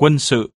quân sự.